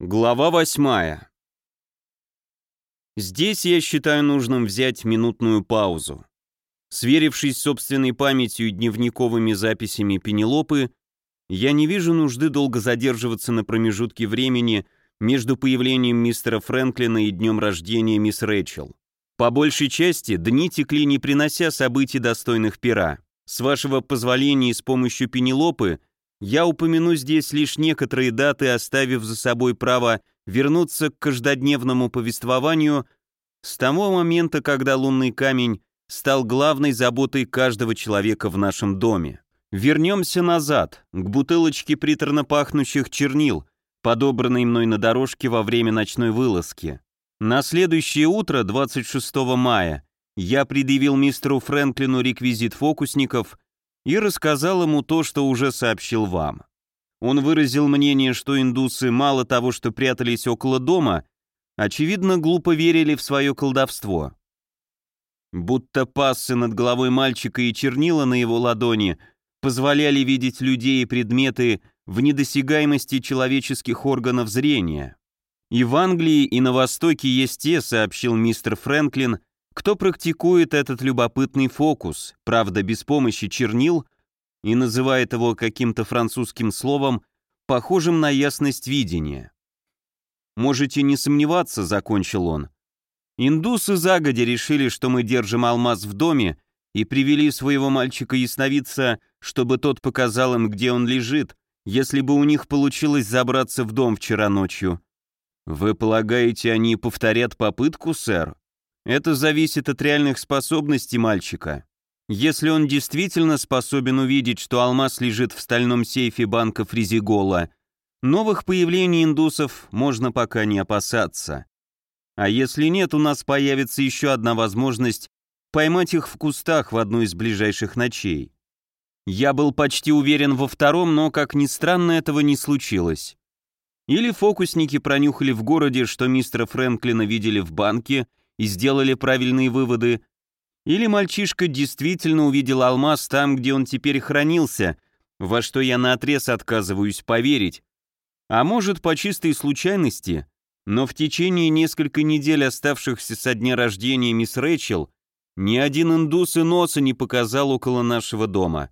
Глава восьмая. Здесь я считаю нужным взять минутную паузу. Сверившись с собственной памятью и дневниковыми записями Пенелопы, я не вижу нужды долго задерживаться на промежутке времени между появлением мистера Фрэнклина и днем рождения мисс Рэчел. По большей части дни текли не принося событий достойных пера. С вашего позволения и с помощью Пенелопы я упомяну здесь лишь некоторые даты, оставив за собой право вернуться к каждодневному повествованию с того момента, когда лунный камень стал главной заботой каждого человека в нашем доме. Вернемся назад, к бутылочке приторно пахнущих чернил, подобранной мной на дорожке во время ночной вылазки. На следующее утро, 26 мая, я предъявил мистеру Фрэнклину реквизит фокусников и рассказал ему то, что уже сообщил вам. Он выразил мнение, что индусы мало того, что прятались около дома, очевидно, глупо верили в свое колдовство. Будто пассы над головой мальчика и чернила на его ладони позволяли видеть людей и предметы в недосягаемости человеческих органов зрения. И в Англии, и на Востоке есть те, сообщил мистер Фрэнклин, кто практикует этот любопытный фокус, правда, без помощи чернил, и называет его каким-то французским словом, похожим на ясность видения. «Можете не сомневаться», — закончил он. «Индусы загодя решили, что мы держим алмаз в доме, и привели своего мальчика-ясновидца, чтобы тот показал им, где он лежит, если бы у них получилось забраться в дом вчера ночью». «Вы полагаете, они повторят попытку, сэр?» Это зависит от реальных способностей мальчика. Если он действительно способен увидеть, что алмаз лежит в стальном сейфе банка Фризигола, новых появлений индусов можно пока не опасаться. А если нет, у нас появится еще одна возможность поймать их в кустах в одну из ближайших ночей. Я был почти уверен во втором, но, как ни странно, этого не случилось. Или фокусники пронюхали в городе, что мистера Фрэнклина видели в банке, и сделали правильные выводы, или мальчишка действительно увидел алмаз там, где он теперь хранился, во что я наотрез отказываюсь поверить. А может, по чистой случайности, но в течение нескольких недель, оставшихся со дня рождения мисс Рэчел, ни один индус и носа не показал около нашего дома.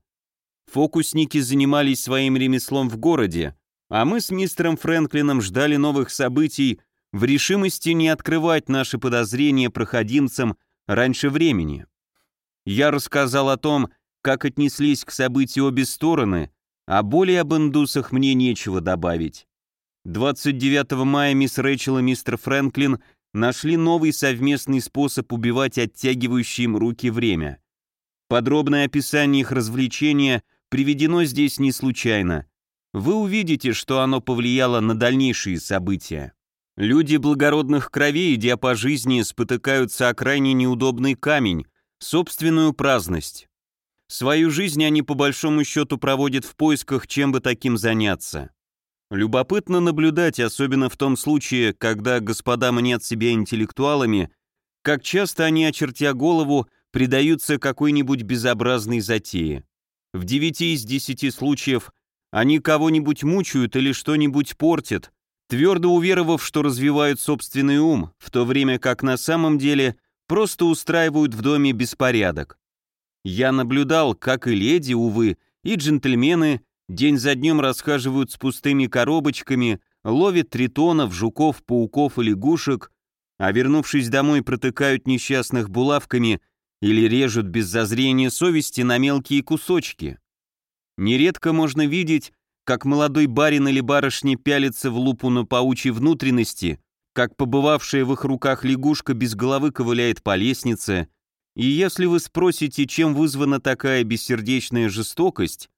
Фокусники занимались своим ремеслом в городе, а мы с мистером Фрэнклином ждали новых событий, в решимости не открывать наши подозрения проходимцам раньше времени. Я рассказал о том, как отнеслись к событию обе стороны, а более об индусах мне нечего добавить. 29 мая мисс Рэйчел и мистер Фрэнклин нашли новый совместный способ убивать оттягивающие им руки время. Подробное описание их развлечения приведено здесь не случайно. Вы увидите, что оно повлияло на дальнейшие события. Люди благородных кровей, идя по жизни, спотыкаются о крайне неудобный камень, собственную праздность. Свою жизнь они по большому счету проводят в поисках, чем бы таким заняться. Любопытно наблюдать, особенно в том случае, когда господа мнят себя интеллектуалами, как часто они, очертя голову, предаются какой-нибудь безобразной затее. В девяти из десяти случаев они кого-нибудь мучают или что-нибудь портят, твердо уверовав, что развивают собственный ум, в то время как на самом деле просто устраивают в доме беспорядок. Я наблюдал, как и леди, увы, и джентльмены день за днем расхаживают с пустыми коробочками, ловят тритонов, жуков, пауков и лягушек, а вернувшись домой протыкают несчастных булавками или режут без зазрения совести на мелкие кусочки. Нередко можно видеть, как молодой барин или барышня пялится в лупу на паучьи внутренности, как побывавшая в их руках лягушка без головы ковыляет по лестнице, и если вы спросите, чем вызвана такая бессердечная жестокость,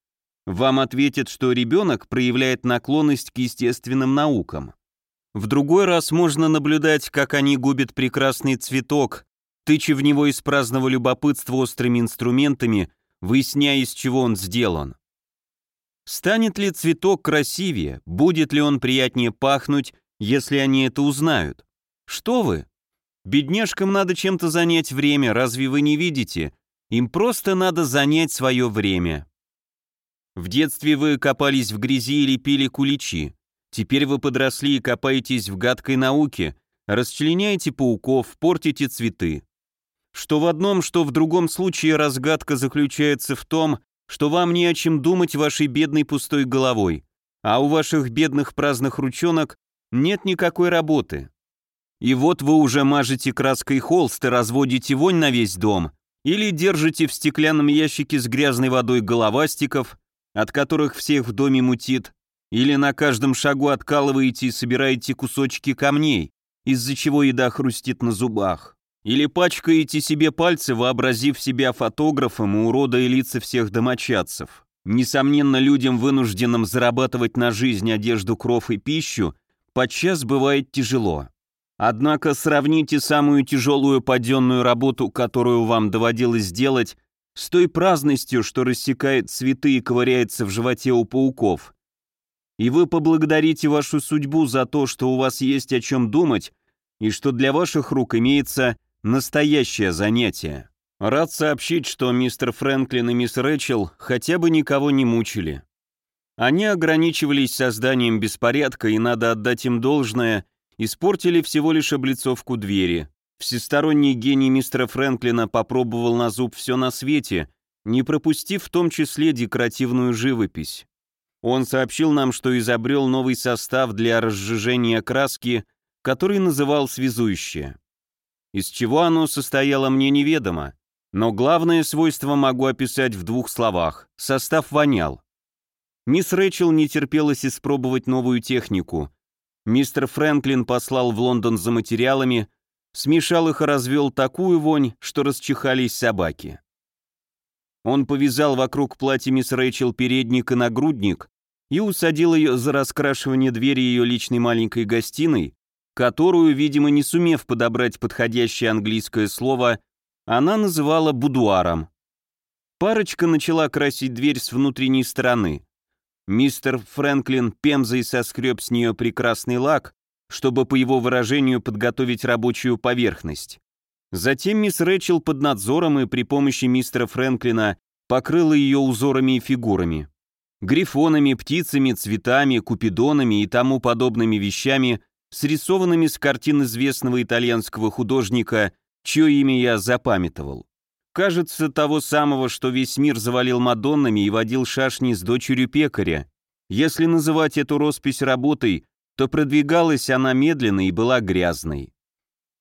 вам ответят, что ребенок проявляет наклонность к естественным наукам. В другой раз можно наблюдать, как они губят прекрасный цветок, тыча в него из праздного любопытства острыми инструментами, выясняя, из чего он сделан. Станет ли цветок красивее, будет ли он приятнее пахнуть, если они это узнают? Что вы? Бедняжкам надо чем-то занять время, разве вы не видите? Им просто надо занять свое время. В детстве вы копались в грязи или пили куличи. Теперь вы подросли и копаетесь в гадкой науке, расчленяете пауков, портите цветы. Что в одном, что в другом случае разгадка заключается в том, что вам не о чем думать вашей бедной пустой головой, а у ваших бедных праздных ручонок нет никакой работы. И вот вы уже мажете краской холст и разводите вонь на весь дом, или держите в стеклянном ящике с грязной водой головастиков, от которых всех в доме мутит, или на каждом шагу откалываете и собираете кусочки камней, из-за чего еда хрустит на зубах. Или пачкаете себе пальцы, вообразив себя фотографом и уродая лица всех домочадцев. Несомненно, людям, вынужденным зарабатывать на жизнь одежду, кров и пищу, подчас бывает тяжело. Однако сравните самую тяжелую паденную работу, которую вам доводилось делать, с той праздностью, что рассекает цветы и ковыряется в животе у пауков. И вы поблагодарите вашу судьбу за то, что у вас есть о чем думать, и что для ваших рук имеется настоящее занятие. Рад сообщить, что мистер Фрэнклин и мисс Рэчел хотя бы никого не мучили. Они ограничивались созданием беспорядка, и надо отдать им должное, испортили всего лишь облицовку двери. Всесторонний гений мистера Фрэнклина попробовал на зуб все на свете, не пропустив в том числе декоративную живопись. Он сообщил нам, что изобрел новый состав для разжижения краски, который называл связующее. Из чего оно состояло, мне неведомо, но главное свойство могу описать в двух словах. Состав вонял. Мисс Рэчел не терпелось испробовать новую технику. Мистер Фрэнклин послал в Лондон за материалами, смешал их и развел такую вонь, что расчихались собаки. Он повязал вокруг платья мисс Рэйчел передник и нагрудник и усадил ее за раскрашивание двери ее личной маленькой гостиной, которую, видимо, не сумев подобрать подходящее английское слово, она называла будуаром. Парочка начала красить дверь с внутренней стороны. Мистер Фрэнклин пемзой соскреб с нее прекрасный лак, чтобы, по его выражению, подготовить рабочую поверхность. Затем мисс Рэчел под надзором и при помощи мистера Фрэнклина покрыла ее узорами и фигурами. Грифонами, птицами, цветами, купидонами и тому подобными вещами, срисованными с картин известного итальянского художника, чье имя я запамятовал. Кажется, того самого, что весь мир завалил Мадоннами и водил шашни с дочерью пекаря. Если называть эту роспись работой, то продвигалась она медленно и была грязной.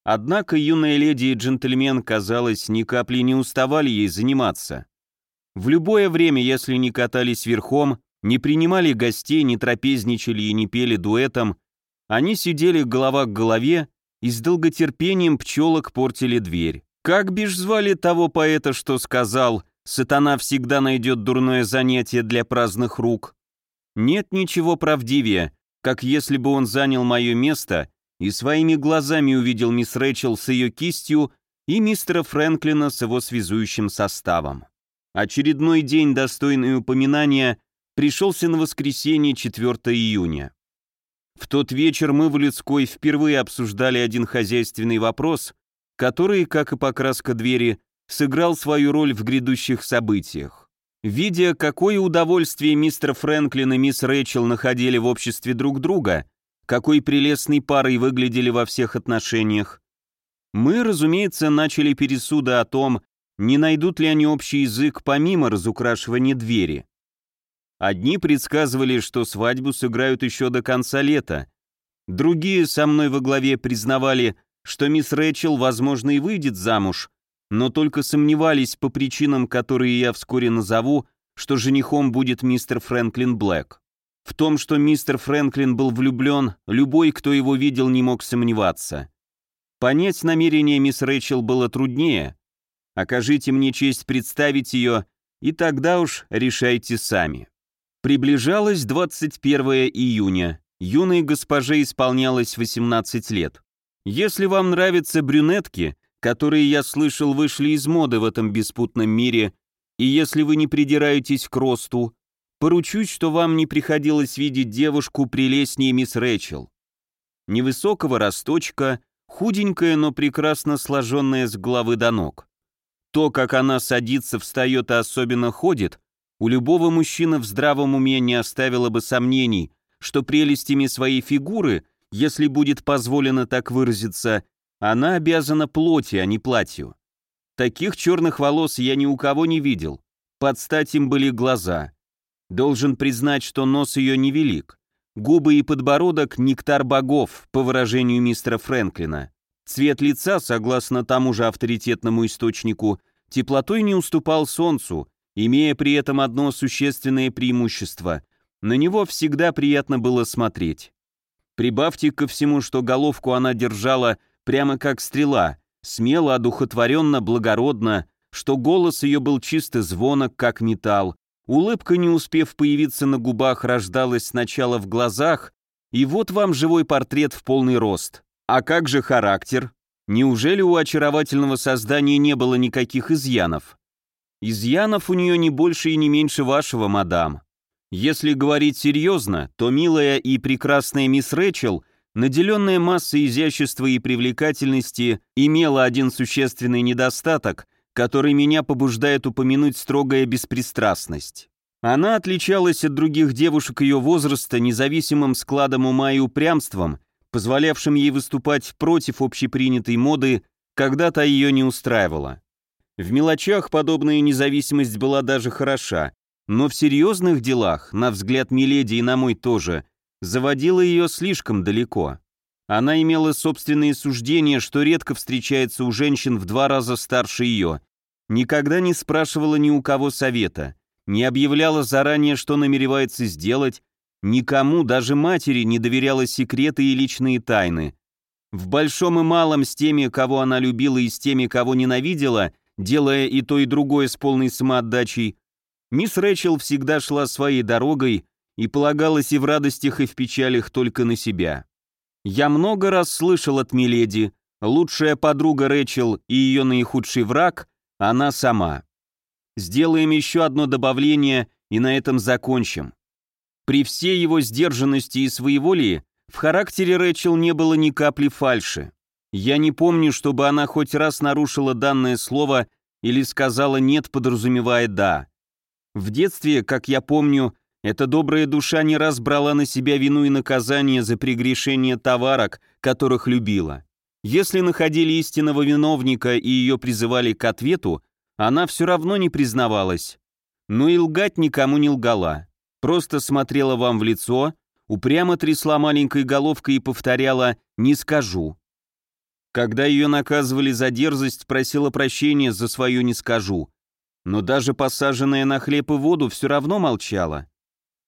Однако юная леди и джентльмен, казалось, ни капли не уставали ей заниматься. В любое время, если не катались верхом, не принимали гостей, не трапезничали и не пели дуэтом, они сидели голова к голове и с долготерпением пчелок портили дверь. Как бишь звали того поэта, что сказал «Сатана всегда найдет дурное занятие для праздных рук»? Нет ничего правдивее, как если бы он занял мое место и своими глазами увидел мисс Рэчел с ее кистью и мистера Фрэнклина с его связующим составом. Очередной день, достойный упоминания, пришелся на воскресенье 4 июня. В тот вечер мы в людской впервые обсуждали один хозяйственный вопрос, который, как и покраска двери, сыграл свою роль в грядущих событиях. Видя, какое удовольствие мистер Фрэнклин и мисс Рэчел находили в обществе друг друга, какой прелестной парой выглядели во всех отношениях. Мы, разумеется, начали пересуды о том, не найдут ли они общий язык помимо разукрашивания двери. Одни предсказывали, что свадьбу сыграют еще до конца лета, другие со мной во главе признавали, что мисс Рэчел, возможно, и выйдет замуж, но только сомневались по причинам, которые я вскоре назову, что женихом будет мистер Фрэнклин Блэк. В том, что мистер Фрэнклин был влюблен, любой, кто его видел, не мог сомневаться. Понять намерение мисс Рэйчел было труднее. Окажите мне честь представить ее, и тогда уж решайте сами. Приближалось 21 июня. Юной госпоже исполнялось 18 лет. Если вам нравятся брюнетки, которые, я слышал, вышли из моды в этом беспутном мире, и если вы не придираетесь к росту, Поручусь, что вам не приходилось видеть девушку прелестнее мисс Рэчел. Невысокого росточка, худенькая, но прекрасно сложенная с головы до ног. То, как она садится, встает и особенно ходит, у любого мужчины в здравом уме не оставило бы сомнений, что прелестями своей фигуры, если будет позволено так выразиться, она обязана плоти, а не платью. Таких черных волос я ни у кого не видел. Под стать им были глаза. Должен признать, что нос ее невелик. Губы и подбородок – нектар богов, по выражению мистера Фрэнклина. Цвет лица, согласно тому же авторитетному источнику, теплотой не уступал солнцу, имея при этом одно существенное преимущество – на него всегда приятно было смотреть. Прибавьте ко всему, что головку она держала прямо как стрела, смело, одухотворенно, благородно, что голос ее был чисто звонок, как металл, Улыбка, не успев появиться на губах, рождалась сначала в глазах, и вот вам живой портрет в полный рост. А как же характер? Неужели у очаровательного создания не было никаких изъянов? Изъянов у нее не больше и не меньше вашего, мадам. Если говорить серьезно, то милая и прекрасная мисс Рэчел, наделенная массой изящества и привлекательности, имела один существенный недостаток – который меня побуждает упомянуть строгая беспристрастность. Она отличалась от других девушек ее возраста независимым складом ума и упрямством, позволявшим ей выступать против общепринятой моды, когда-то ее не устраивала. В мелочах подобная независимость была даже хороша, но в серьезных делах, на взгляд Миледи и на мой тоже, заводила ее слишком далеко. Она имела собственные суждения, что редко встречается у женщин в два раза старше ее, Никогда не спрашивала ни у кого совета, не объявляла заранее, что намеревается сделать, никому, даже матери, не доверяла секреты и личные тайны. В большом и малом с теми, кого она любила, и с теми, кого ненавидела, делая и то, и другое с полной самоотдачей, мисс Рэчел всегда шла своей дорогой и полагалась и в радостях, и в печалях только на себя. Я много раз слышал от Миледи, лучшая подруга Рэчел и ее наихудший враг она сама. Сделаем еще одно добавление и на этом закончим. При всей его сдержанности и своеволии в характере Рэчел не было ни капли фальши. Я не помню, чтобы она хоть раз нарушила данное слово или сказала «нет», подразумевая «да». В детстве, как я помню, эта добрая душа не раз брала на себя вину и наказание за прегрешение товарок, которых любила. Если находили истинного виновника и ее призывали к ответу, она все равно не признавалась. Но и лгать никому не лгала. Просто смотрела вам в лицо, упрямо трясла маленькой головкой и повторяла «не скажу». Когда ее наказывали за дерзость, просила прощения за свою «не скажу». Но даже посаженная на хлеб и воду все равно молчала.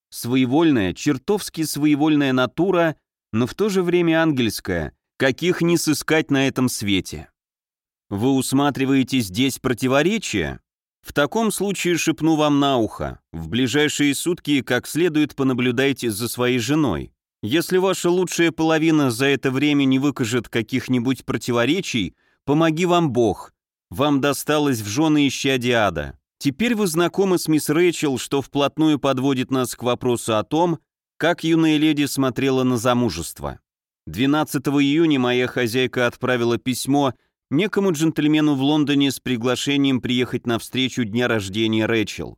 Своевольная, чертовски своевольная натура, но в то же время ангельская, каких не сыскать на этом свете. Вы усматриваете здесь противоречия? В таком случае шепну вам на ухо. В ближайшие сутки как следует понаблюдайте за своей женой. Если ваша лучшая половина за это время не выкажет каких-нибудь противоречий, помоги вам Бог. Вам досталось в жены исчадия ада. Теперь вы знакомы с мисс Рэйчел, что вплотную подводит нас к вопросу о том, как юная леди смотрела на замужество. 12 июня моя хозяйка отправила письмо некому джентльмену в Лондоне с приглашением приехать на встречу дня рождения Рэчел.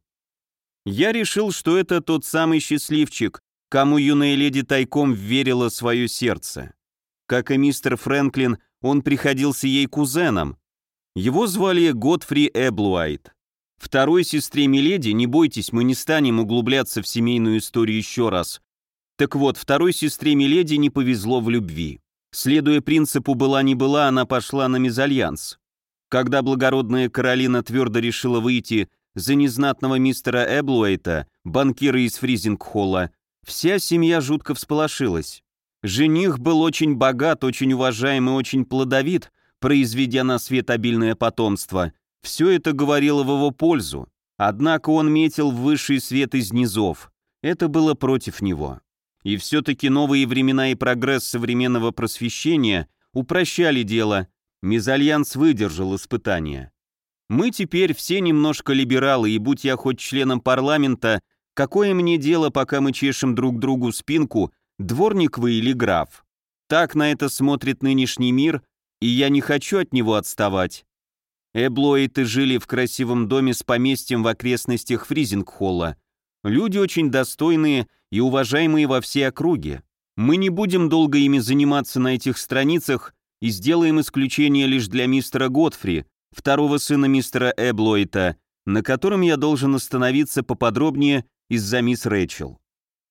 Я решил, что это тот самый счастливчик, кому юная леди тайком верила свое сердце. Как и мистер Фрэнклин, он приходился ей кузеном. Его звали Годфри Эблуайт. Второй сестре Миледи, не бойтесь, мы не станем углубляться в семейную историю еще раз, так вот, второй сестре Миледи не повезло в любви. Следуя принципу «была не была», она пошла на мезальянс. Когда благородная Каролина твердо решила выйти за незнатного мистера Эблуэйта, банкира из Фризингхолла, вся семья жутко всполошилась. Жених был очень богат, очень уважаем и очень плодовит, произведя на свет обильное потомство. Все это говорило в его пользу. Однако он метил в высший свет из низов. Это было против него. И все-таки новые времена и прогресс современного просвещения упрощали дело, мезальянс выдержал испытания. Мы теперь все немножко либералы, и будь я хоть членом парламента, какое мне дело, пока мы чешем друг другу спинку, дворник вы или граф? Так на это смотрит нынешний мир, и я не хочу от него отставать. Эблоиты жили в красивом доме с поместьем в окрестностях Фризингхолла. Люди очень достойные и уважаемые во всей округе. Мы не будем долго ими заниматься на этих страницах и сделаем исключение лишь для мистера Готфри, второго сына мистера Эблойта, на котором я должен остановиться поподробнее из-за мисс Рэчел.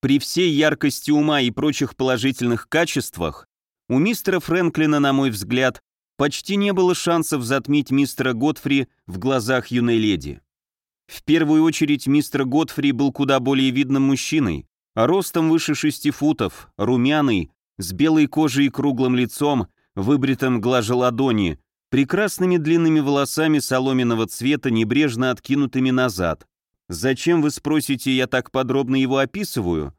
При всей яркости ума и прочих положительных качествах у мистера Фрэнклина, на мой взгляд, почти не было шансов затмить мистера Готфри в глазах юной леди. В первую очередь мистер Готфри был куда более видным мужчиной, ростом выше шести футов, румяный, с белой кожей и круглым лицом, выбритым глаже ладони, прекрасными длинными волосами соломенного цвета, небрежно откинутыми назад. Зачем, вы спросите, я так подробно его описываю?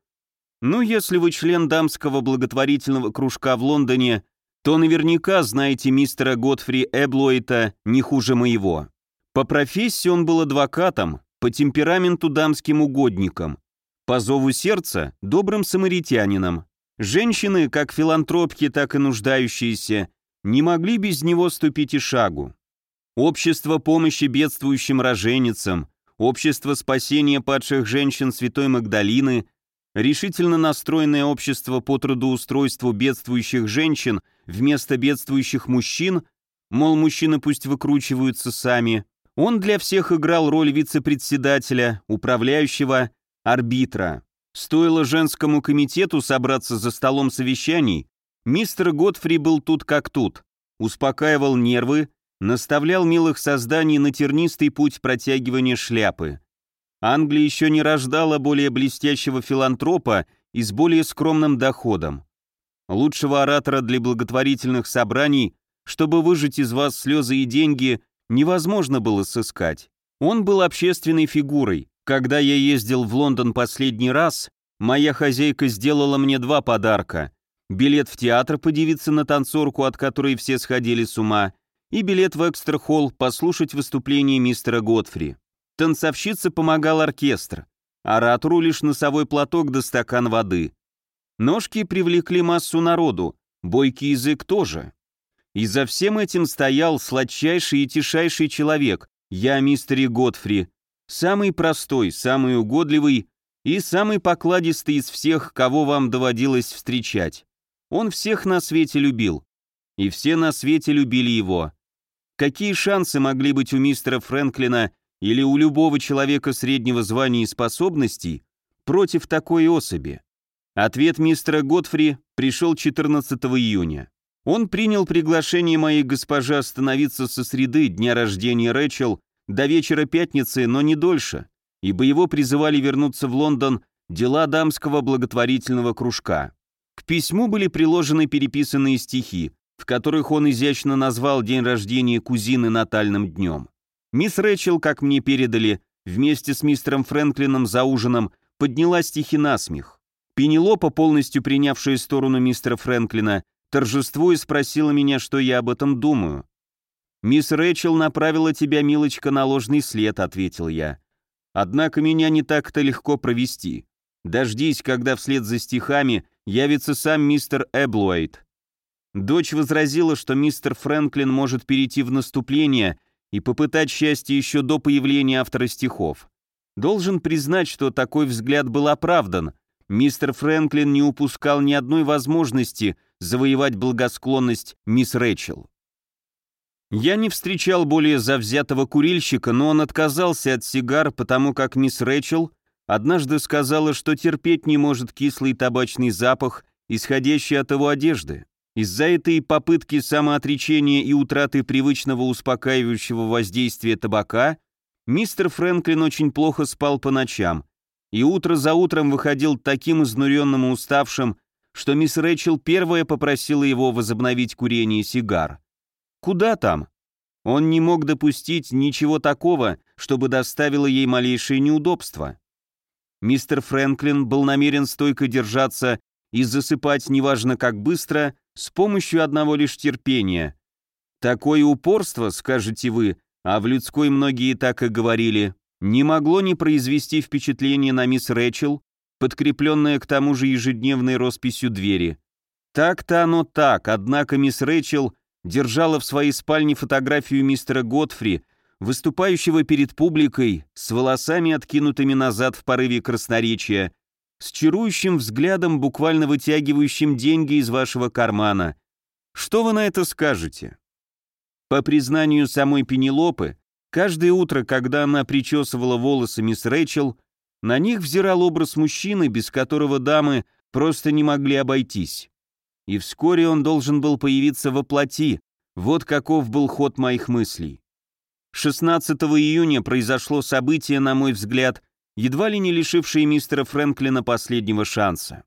Ну, если вы член дамского благотворительного кружка в Лондоне, то наверняка знаете мистера Готфри Эблойта не хуже моего. По профессии он был адвокатом, по темпераменту дамским угодником, по зову сердца – добрым самаритянином. Женщины, как филантропки, так и нуждающиеся, не могли без него ступить и шагу. Общество помощи бедствующим роженицам, общество спасения падших женщин Святой Магдалины, решительно настроенное общество по трудоустройству бедствующих женщин вместо бедствующих мужчин, мол, мужчины пусть выкручиваются сами, он для всех играл роль вице-председателя, управляющего, арбитра. Стоило женскому комитету собраться за столом совещаний, мистер Готфри был тут как тут, успокаивал нервы, наставлял милых созданий на тернистый путь протягивания шляпы. Англия еще не рождала более блестящего филантропа и с более скромным доходом. Лучшего оратора для благотворительных собраний, чтобы выжать из вас слезы и деньги, невозможно было сыскать. Он был общественной фигурой. Когда я ездил в Лондон последний раз, моя хозяйка сделала мне два подарка. Билет в театр подивиться на танцорку, от которой все сходили с ума, и билет в экстра-холл послушать выступление мистера Готфри. Танцовщице помогал оркестр, оратору лишь носовой платок да стакан воды. Ножки привлекли массу народу, бойкий язык тоже. И за всем этим стоял сладчайший и тишайший человек, я, мистер Готфри, самый простой, самый угодливый и самый покладистый из всех, кого вам доводилось встречать. Он всех на свете любил, и все на свете любили его. Какие шансы могли быть у мистера Фрэнклина или у любого человека среднего звания и способностей против такой особи? Ответ мистера Готфри пришел 14 июня. Он принял приглашение моей госпожи остановиться со среды дня рождения Рэчел до вечера пятницы, но не дольше, ибо его призывали вернуться в Лондон дела дамского благотворительного кружка. К письму были приложены переписанные стихи, в которых он изящно назвал день рождения кузины натальным днем. Мисс Рэчел, как мне передали, вместе с мистером Фрэнклином за ужином подняла стихи на смех. Пенелопа, полностью принявшая сторону мистера Фрэнклина, торжествуя спросила меня, что я об этом думаю. «Мисс Рэчел направила тебя, милочка, на ложный след», — ответил я. «Однако меня не так-то легко провести. Дождись, когда вслед за стихами явится сам мистер Эблуэйт». Дочь возразила, что мистер Фрэнклин может перейти в наступление и попытать счастье еще до появления автора стихов. Должен признать, что такой взгляд был оправдан. Мистер Фрэнклин не упускал ни одной возможности — завоевать благосклонность мисс Рэчел. Я не встречал более завзятого курильщика, но он отказался от сигар, потому как мисс Рэчел однажды сказала, что терпеть не может кислый табачный запах, исходящий от его одежды. Из-за этой попытки самоотречения и утраты привычного успокаивающего воздействия табака мистер Фрэнклин очень плохо спал по ночам, и утро за утром выходил таким изнуренным и уставшим, что мисс Рэчел первая попросила его возобновить курение сигар. Куда там? Он не мог допустить ничего такого, чтобы доставило ей малейшее неудобство. Мистер Фрэнклин был намерен стойко держаться и засыпать неважно как быстро, с помощью одного лишь терпения. Такое упорство, скажете вы, а в людской многие так и говорили, не могло не произвести впечатление на мисс Рэчел, подкрепленная к тому же ежедневной росписью двери. Так-то оно так, однако мисс Рэйчел держала в своей спальне фотографию мистера Готфри, выступающего перед публикой, с волосами откинутыми назад в порыве красноречия, с чарующим взглядом, буквально вытягивающим деньги из вашего кармана. Что вы на это скажете? По признанию самой Пенелопы, каждое утро, когда она причесывала волосы мисс Рэйчел, на них взирал образ мужчины, без которого дамы просто не могли обойтись. И вскоре он должен был появиться во плоти, вот каков был ход моих мыслей. 16 июня произошло событие, на мой взгляд, едва ли не лишившее мистера Фрэнклина последнего шанса.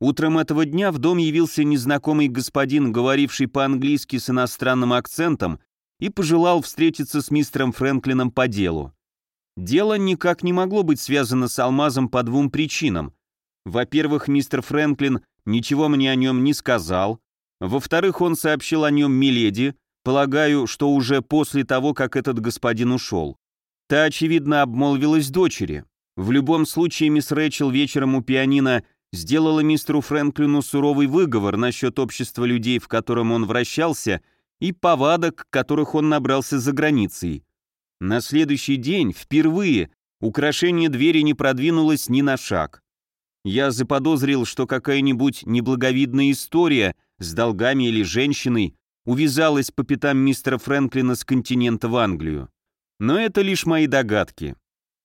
Утром этого дня в дом явился незнакомый господин, говоривший по-английски с иностранным акцентом, и пожелал встретиться с мистером Фрэнклином по делу. Дело никак не могло быть связано с алмазом по двум причинам. Во-первых, мистер Фрэнклин ничего мне о нем не сказал. Во-вторых, он сообщил о нем Миледи, полагаю, что уже после того, как этот господин ушел. Та, очевидно, обмолвилась дочери. В любом случае, мисс Рэчел вечером у пианино сделала мистеру Фрэнклину суровый выговор насчет общества людей, в котором он вращался, и повадок, которых он набрался за границей. На следующий день, впервые, украшение двери не продвинулось ни на шаг. Я заподозрил, что какая-нибудь неблаговидная история с долгами или женщиной увязалась по пятам мистера Фрэнклина с континента в Англию. Но это лишь мои догадки.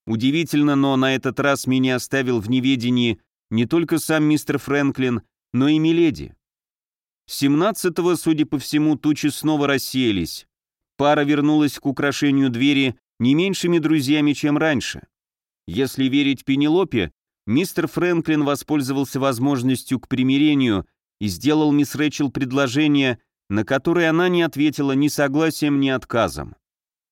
Удивительно, но на этот раз меня оставил в неведении не только сам мистер Фрэнклин, но и Миледи. 17-го, судя по всему, тучи снова рассеялись. Пара вернулась к украшению двери не меньшими друзьями, чем раньше. Если верить Пенелопе, мистер Фрэнклин воспользовался возможностью к примирению и сделал мисс Рэчел предложение, на которое она не ответила ни согласием, ни отказом.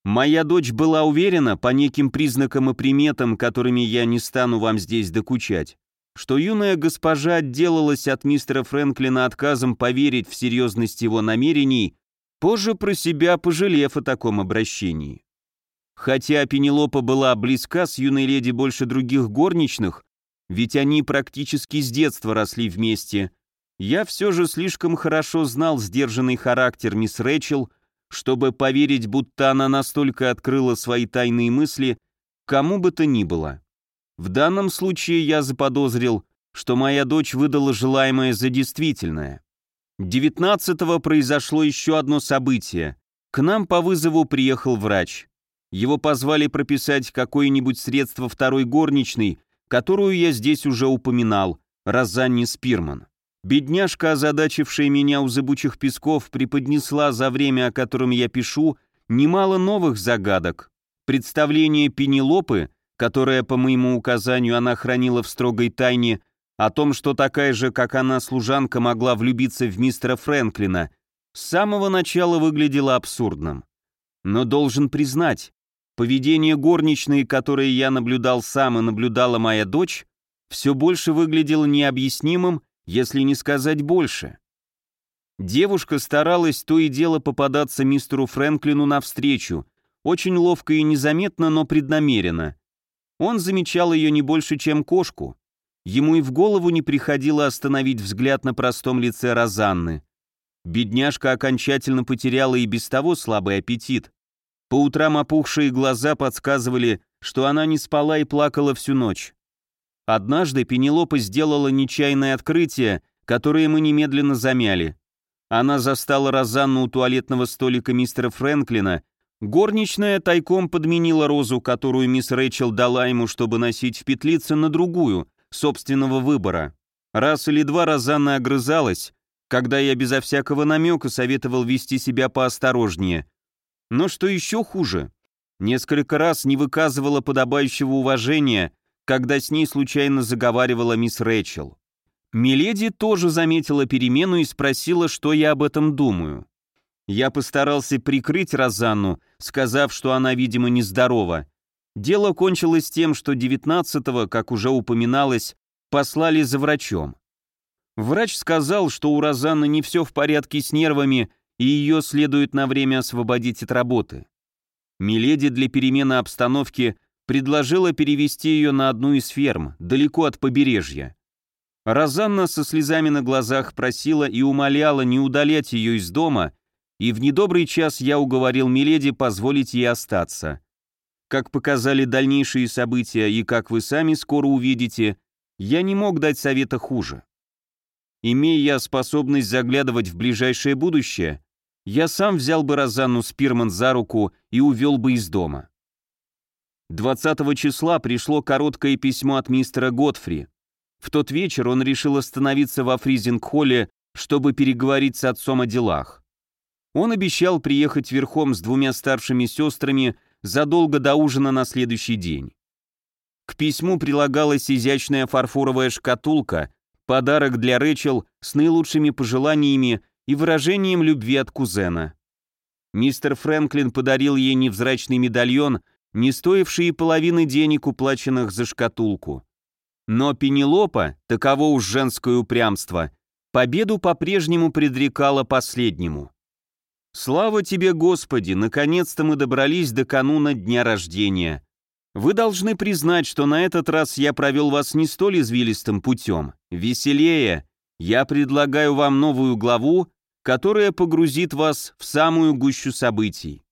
Моя дочь была уверена, по неким признакам и приметам, которыми я не стану вам здесь докучать, что юная госпожа отделалась от мистера Фрэнклина отказом поверить в серьезность его намерений позже про себя пожалев о таком обращении. Хотя Пенелопа была близка с юной леди больше других горничных, ведь они практически с детства росли вместе, я все же слишком хорошо знал сдержанный характер мисс Рэчел, чтобы поверить, будто она настолько открыла свои тайные мысли кому бы то ни было. В данном случае я заподозрил, что моя дочь выдала желаемое за действительное. 19-го произошло еще одно событие. К нам по вызову приехал врач. Его позвали прописать какое-нибудь средство второй горничной, которую я здесь уже упоминал, Розанни Спирман. Бедняжка, озадачившая меня у зыбучих песков, преподнесла за время, о котором я пишу, немало новых загадок. Представление Пенелопы, которое, по моему указанию, она хранила в строгой тайне, о том, что такая же, как она, служанка могла влюбиться в мистера Фрэнклина, с самого начала выглядело абсурдным. Но должен признать, поведение горничной, которое я наблюдал сам и наблюдала моя дочь, все больше выглядело необъяснимым, если не сказать больше. Девушка старалась то и дело попадаться мистеру Фрэнклину навстречу, очень ловко и незаметно, но преднамеренно. Он замечал ее не больше, чем кошку, Ему и в голову не приходило остановить взгляд на простом лице Розанны. Бедняжка окончательно потеряла и без того слабый аппетит. По утрам опухшие глаза подсказывали, что она не спала и плакала всю ночь. Однажды Пенелопа сделала нечаянное открытие, которое мы немедленно замяли. Она застала Розанну у туалетного столика мистера Фрэнклина. Горничная тайком подменила розу, которую мисс Рэйчел дала ему, чтобы носить в петлице, на другую, собственного выбора. Раз или два раза она огрызалась, когда я безо всякого намека советовал вести себя поосторожнее. Но что еще хуже, несколько раз не выказывала подобающего уважения, когда с ней случайно заговаривала мисс Рэчел. Миледи тоже заметила перемену и спросила, что я об этом думаю. Я постарался прикрыть Розанну, сказав, что она, видимо, нездорова, Дело кончилось тем, что 19-го, как уже упоминалось, послали за врачом. Врач сказал, что у Розанны не все в порядке с нервами, и ее следует на время освободить от работы. Миледи для перемены обстановки предложила перевести ее на одну из ферм, далеко от побережья. Розанна со слезами на глазах просила и умоляла не удалять ее из дома, и в недобрый час я уговорил Миледи позволить ей остаться. Как показали дальнейшие события и как вы сами скоро увидите, я не мог дать совета хуже. Имея я способность заглядывать в ближайшее будущее, я сам взял бы Розанну Спирман за руку и увел бы из дома. 20 числа пришло короткое письмо от мистера Готфри. В тот вечер он решил остановиться во фризинг-холле, чтобы переговорить с отцом о делах. Он обещал приехать верхом с двумя старшими сестрами задолго до ужина на следующий день. К письму прилагалась изящная фарфоровая шкатулка, подарок для Рэчел с наилучшими пожеланиями и выражением любви от кузена. Мистер Фрэнклин подарил ей невзрачный медальон, не стоивший и половины денег, уплаченных за шкатулку. Но Пенелопа, таково уж женское упрямство, победу по-прежнему предрекала последнему. «Слава тебе, Господи, наконец-то мы добрались до кануна дня рождения. Вы должны признать, что на этот раз я провел вас не столь извилистым путем. Веселее. Я предлагаю вам новую главу, которая погрузит вас в самую гущу событий.